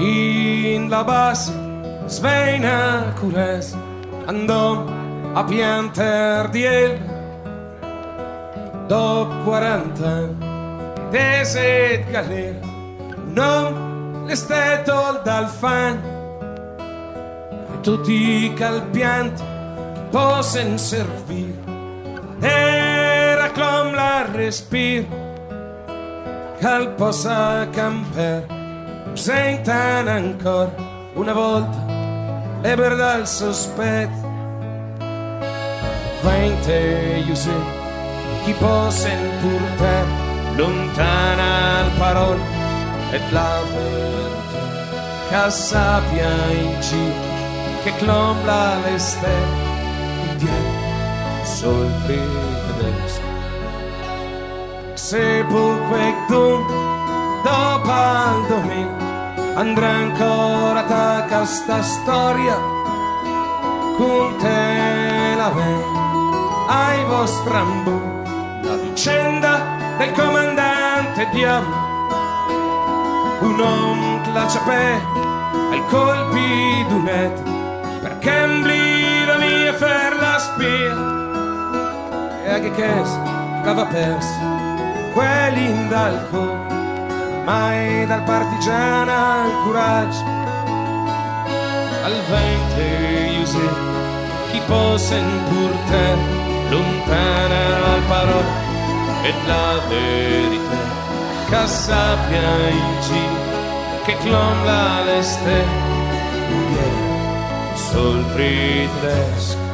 in la base sveina cures andò a pianter di elba dopo 40 anni deset galera non le stetol dal fan. E tutti calpianti posen servir. Era com la respir. Cal posa camper sentan ancora una volta le verdad il sospetto. Vente, io sei chi pur te lontana al parol et la verità che sappia in giro che clombla le stelle indietro sul tedesco se puque tu sta storia con te la ven ai vostri ambu la vicenda del comandante diavolo un che la ciapè ai colpi d'un etro perché ambli la mia fer la spia. E che che stava perso quelli in dalco mai dal partigiana al coraggio al vente io sé chi possa pur te lontana al parole e la verità che sappia il giro che clomla le stelle sul tedesco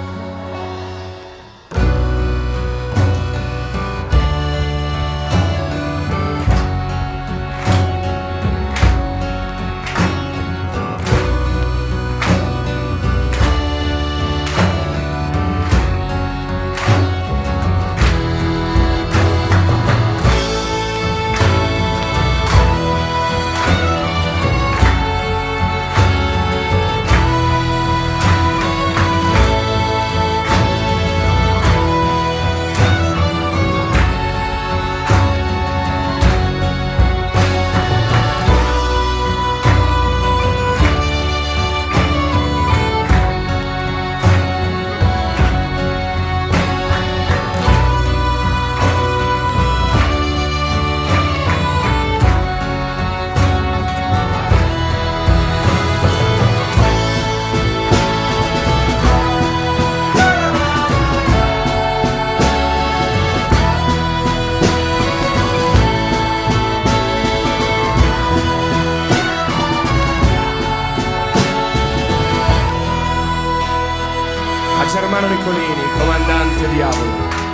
Germano Nicolini, comandante diavolo.